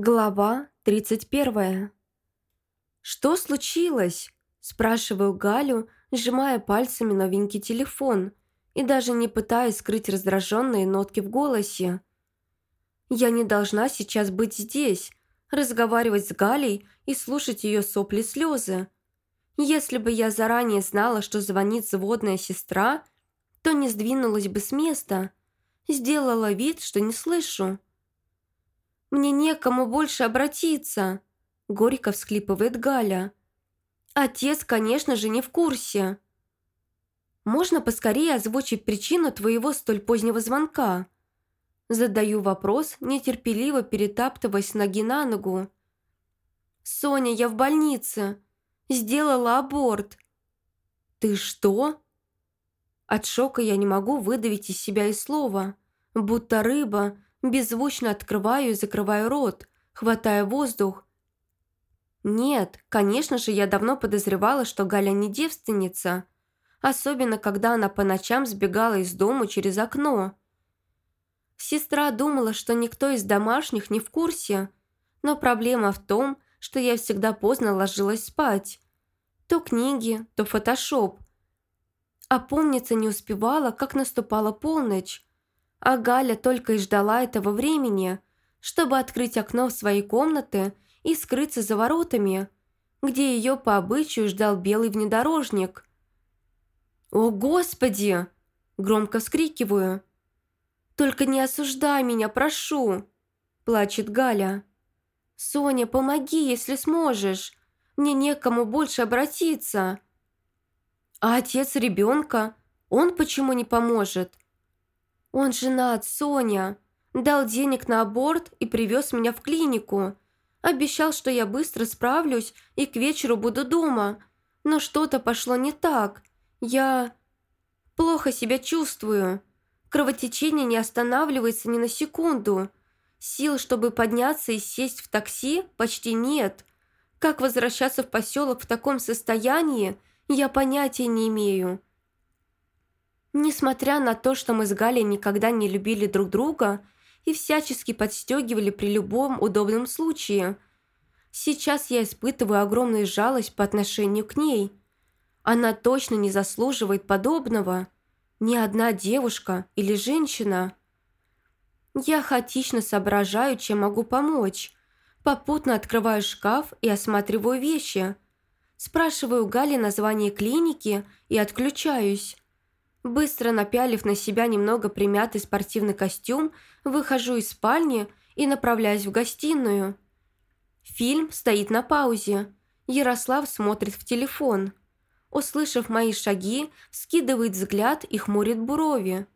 Глава 31. «Что случилось?» – спрашиваю Галю, сжимая пальцами новенький телефон и даже не пытаясь скрыть раздраженные нотки в голосе. «Я не должна сейчас быть здесь, разговаривать с Галей и слушать ее сопли-слезы. Если бы я заранее знала, что звонит сводная сестра, то не сдвинулась бы с места, сделала вид, что не слышу». Мне некому больше обратиться!» Горько всхлипывает Галя. «Отец, конечно же, не в курсе!» «Можно поскорее озвучить причину твоего столь позднего звонка?» Задаю вопрос, нетерпеливо перетаптываясь ноги на ногу. «Соня, я в больнице. Сделала аборт». «Ты что?» От шока я не могу выдавить из себя и слова, будто рыба, Беззвучно открываю и закрываю рот, хватая воздух. Нет, конечно же, я давно подозревала, что Галя не девственница. Особенно, когда она по ночам сбегала из дома через окно. Сестра думала, что никто из домашних не в курсе. Но проблема в том, что я всегда поздно ложилась спать. То книги, то фотошоп. А помниться не успевала, как наступала полночь. А Галя только и ждала этого времени, чтобы открыть окно в своей комнаты и скрыться за воротами, где ее по обычаю ждал белый внедорожник. «О, Господи!» – громко вскрикиваю. «Только не осуждай меня, прошу!» – плачет Галя. «Соня, помоги, если сможешь. Мне некому больше обратиться». «А отец ребенка? Он почему не поможет?» «Он женат, Соня. Дал денег на аборт и привез меня в клинику. Обещал, что я быстро справлюсь и к вечеру буду дома. Но что-то пошло не так. Я плохо себя чувствую. Кровотечение не останавливается ни на секунду. Сил, чтобы подняться и сесть в такси, почти нет. Как возвращаться в поселок в таком состоянии, я понятия не имею. Несмотря на то, что мы с Галей никогда не любили друг друга и всячески подстегивали при любом удобном случае, сейчас я испытываю огромную жалость по отношению к ней. Она точно не заслуживает подобного. Ни одна девушка или женщина. Я хаотично соображаю, чем могу помочь. Попутно открываю шкаф и осматриваю вещи. Спрашиваю Гали название клиники и отключаюсь. Быстро напялив на себя немного примятый спортивный костюм, выхожу из спальни и направляюсь в гостиную. Фильм стоит на паузе. Ярослав смотрит в телефон. Услышав мои шаги, скидывает взгляд и хмурит брови.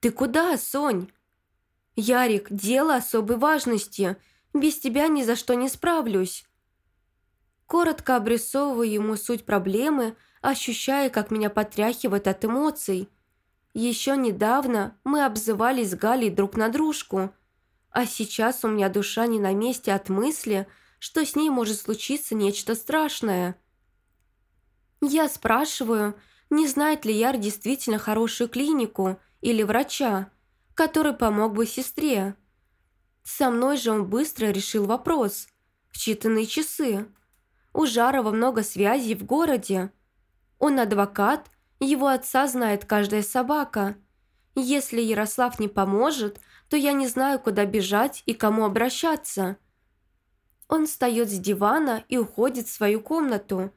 «Ты куда, Сонь?» «Ярик, дело особой важности. Без тебя ни за что не справлюсь». Коротко обрисовываю ему суть проблемы, ощущая, как меня потряхивает от эмоций. Еще недавно мы обзывались с Галей друг на дружку, а сейчас у меня душа не на месте от мысли, что с ней может случиться нечто страшное. Я спрашиваю, не знает ли Яр действительно хорошую клинику или врача, который помог бы сестре. Со мной же он быстро решил вопрос, в считанные часы. У Жарова много связей в городе, он адвокат, его отца знает каждая собака. Если Ярослав не поможет, то я не знаю, куда бежать и кому обращаться. Он встает с дивана и уходит в свою комнату,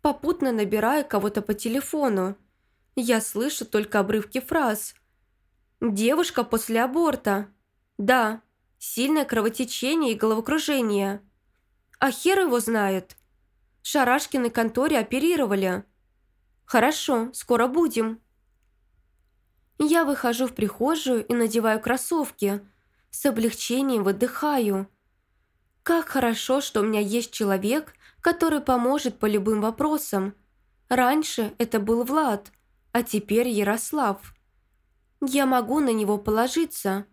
попутно набирая кого-то по телефону. Я слышу только обрывки фраз. «Девушка после аборта». «Да». «Сильное кровотечение и головокружение». «А хер его знает». Шарашкиной конторе оперировали. «Хорошо, скоро будем». Я выхожу в прихожую и надеваю кроссовки. С облегчением выдыхаю. Как хорошо, что у меня есть человек, который поможет по любым вопросам. Раньше это был Влад, а теперь Ярослав. Я могу на него положиться.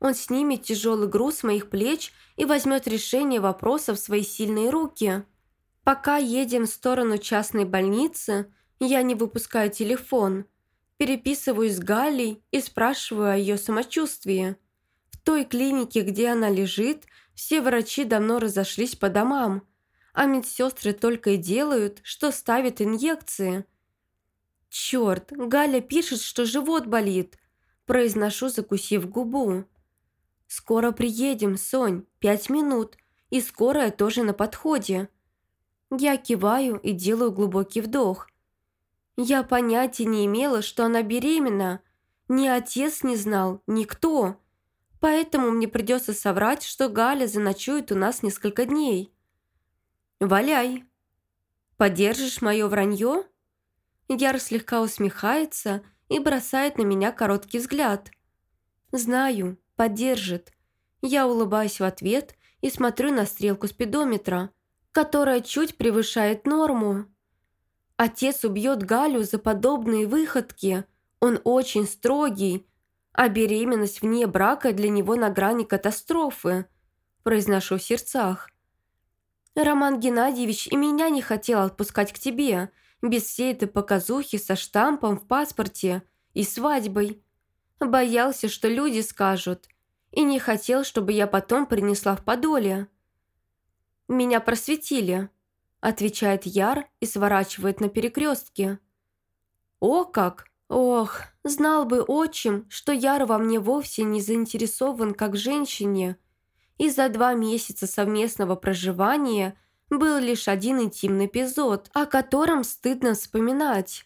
Он снимет тяжелый груз с моих плеч и возьмет решение вопроса в свои сильные руки. Пока едем в сторону частной больницы, я не выпускаю телефон, переписываюсь с Галей и спрашиваю о ее самочувствии. В той клинике, где она лежит, Все врачи давно разошлись по домам, а медсестры только и делают, что ставят инъекции. «Черт, Галя пишет, что живот болит», – произношу, закусив губу. «Скоро приедем, Сонь, пять минут, и скорая тоже на подходе». Я киваю и делаю глубокий вдох. Я понятия не имела, что она беременна. Ни отец не знал, никто. Поэтому мне придется соврать, что Галя заночует у нас несколько дней. «Валяй!» «Поддержишь мое вранье?» Яр слегка усмехается и бросает на меня короткий взгляд. «Знаю, поддержит». Я улыбаюсь в ответ и смотрю на стрелку спидометра, которая чуть превышает норму. Отец убьет Галю за подобные выходки. Он очень строгий, а беременность вне брака для него на грани катастрофы», произношу в сердцах. «Роман Геннадьевич и меня не хотел отпускать к тебе, без всей этой показухи со штампом в паспорте и свадьбой. Боялся, что люди скажут, и не хотел, чтобы я потом принесла в подоле». «Меня просветили», – отвечает Яр и сворачивает на перекрестке. «О как! Ох, знал бы отчим, что Яр во мне вовсе не заинтересован как женщине. И за два месяца совместного проживания был лишь один интимный эпизод, о котором стыдно вспоминать.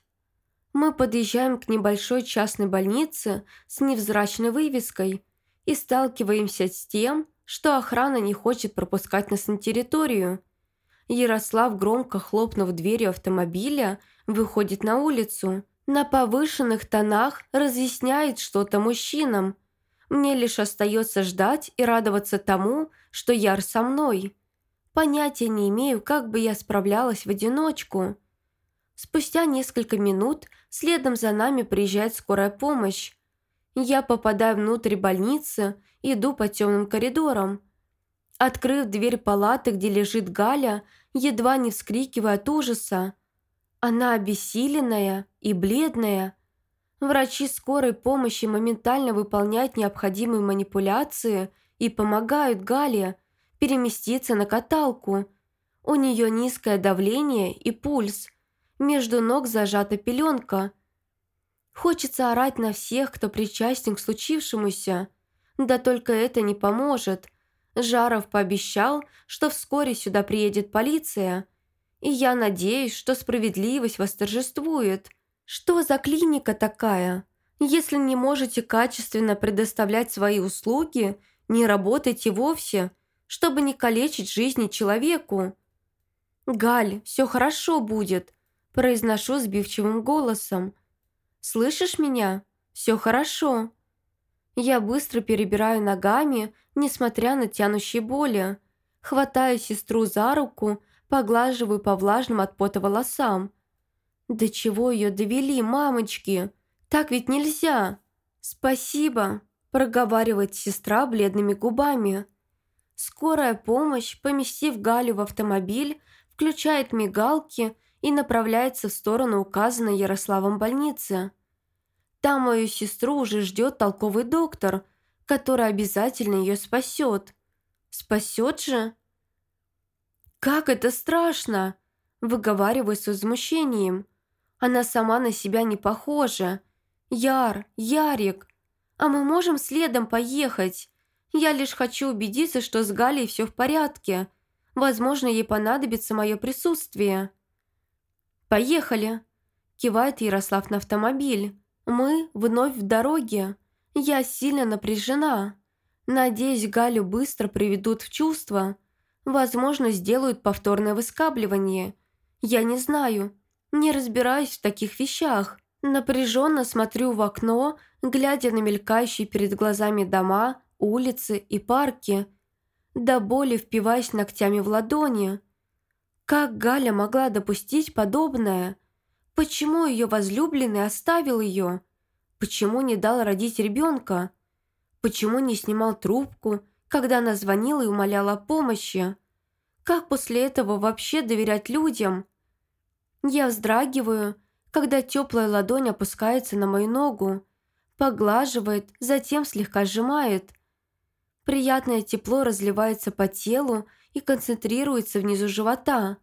Мы подъезжаем к небольшой частной больнице с невзрачной вывеской и сталкиваемся с тем, что охрана не хочет пропускать нас на территорию. Ярослав, громко хлопнув дверью автомобиля, выходит на улицу – на повышенных тонах разъясняет что-то мужчинам. Мне лишь остается ждать и радоваться тому, что Яр со мной. Понятия не имею, как бы я справлялась в одиночку. Спустя несколько минут следом за нами приезжает скорая помощь. Я попадаю внутрь больницы, иду по темным коридорам. Открыв дверь палаты, где лежит Галя, едва не вскрикивая от ужаса. Она обессиленная и бледная. Врачи скорой помощи моментально выполняют необходимые манипуляции и помогают Гале переместиться на каталку. У нее низкое давление и пульс. Между ног зажата пеленка. Хочется орать на всех, кто причастен к случившемуся. Да только это не поможет. Жаров пообещал, что вскоре сюда приедет полиция – и я надеюсь, что справедливость восторжествует. Что за клиника такая? Если не можете качественно предоставлять свои услуги, не работайте вовсе, чтобы не калечить жизни человеку. «Галь, все хорошо будет», – произношу сбивчивым голосом. «Слышишь меня? Все хорошо». Я быстро перебираю ногами, несмотря на тянущие боли. Хватаю сестру за руку Поглаживаю по влажным от пота волосам. «До чего ее довели, мамочки? Так ведь нельзя!» «Спасибо», – проговаривает сестра бледными губами. Скорая помощь, поместив Галю в автомобиль, включает мигалки и направляется в сторону указанной Ярославом больницы. Там мою сестру уже ждет толковый доктор, который обязательно ее спасет. Спасет же? «Как это страшно!» – выговариваю с возмущением. «Она сама на себя не похожа. Яр, Ярик, а мы можем следом поехать? Я лишь хочу убедиться, что с Галей все в порядке. Возможно, ей понадобится мое присутствие». «Поехали!» – кивает Ярослав на автомобиль. «Мы вновь в дороге. Я сильно напряжена. Надеюсь, Галю быстро приведут в чувство». Возможно, сделают повторное выскабливание. Я не знаю. Не разбираюсь в таких вещах. Напряженно смотрю в окно, глядя на мелькающие перед глазами дома, улицы и парки. До боли впиваясь ногтями в ладони. Как Галя могла допустить подобное? Почему ее возлюбленный оставил ее? Почему не дал родить ребенка? Почему не снимал трубку, когда она звонила и умоляла о помощи. Как после этого вообще доверять людям? Я вздрагиваю, когда теплая ладонь опускается на мою ногу, поглаживает, затем слегка сжимает. Приятное тепло разливается по телу и концентрируется внизу живота.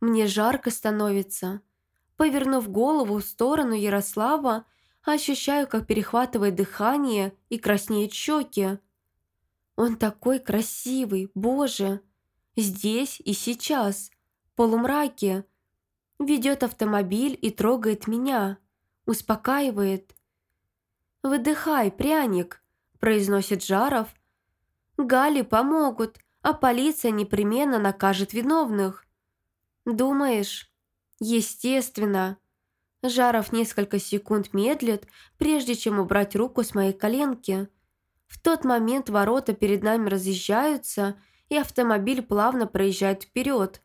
Мне жарко становится. Повернув голову в сторону Ярослава, ощущаю, как перехватывает дыхание и краснеют щеки. Он такой красивый, боже! Здесь и сейчас, в полумраке. Ведет автомобиль и трогает меня. Успокаивает. «Выдыхай, пряник», – произносит Жаров. «Гали помогут, а полиция непременно накажет виновных». «Думаешь?» «Естественно». Жаров несколько секунд медлит, прежде чем убрать руку с моей коленки. В тот момент ворота перед нами разъезжаются, и автомобиль плавно проезжает вперед,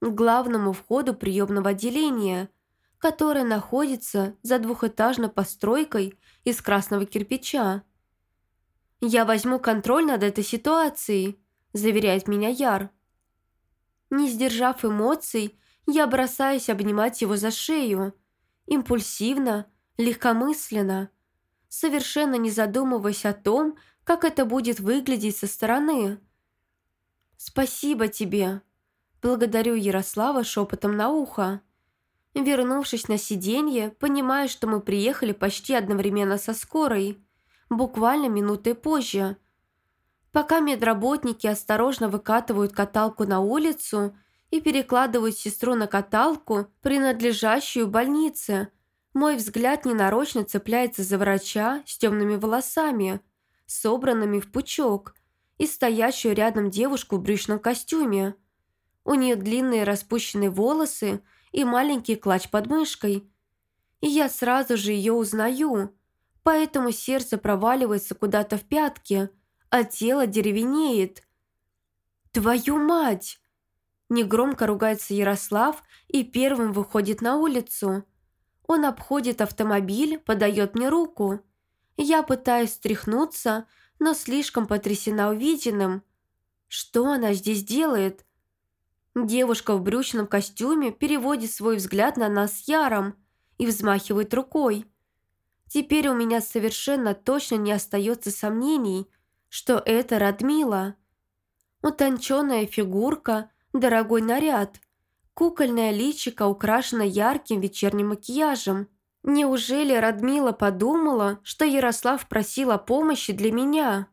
к главному входу приемного отделения, которое находится за двухэтажной постройкой из красного кирпича. «Я возьму контроль над этой ситуацией», – заверяет меня Яр. Не сдержав эмоций, я бросаюсь обнимать его за шею. Импульсивно, легкомысленно, совершенно не задумываясь о том, как это будет выглядеть со стороны. «Спасибо тебе!» Благодарю Ярослава шепотом на ухо. Вернувшись на сиденье, понимаю, что мы приехали почти одновременно со скорой, буквально минутой позже. Пока медработники осторожно выкатывают каталку на улицу и перекладывают сестру на каталку, принадлежащую больнице, мой взгляд ненарочно цепляется за врача с темными волосами, собранными в пучок, и стоящую рядом девушку в брючном костюме. У нее длинные распущенные волосы и маленький клатч под мышкой. И я сразу же ее узнаю, поэтому сердце проваливается куда-то в пятки, а тело деревенеет. «Твою мать!» Негромко ругается Ярослав и первым выходит на улицу. Он обходит автомобиль, подает мне руку. Я пытаюсь стряхнуться, но слишком потрясена увиденным. Что она здесь делает? Девушка в брючном костюме переводит свой взгляд на нас с Яром и взмахивает рукой. Теперь у меня совершенно точно не остается сомнений, что это Радмила. Утонченная фигурка, дорогой наряд, кукольное личико украшено ярким вечерним макияжем – Неужели Радмила подумала, что Ярослав просил о помощи для меня?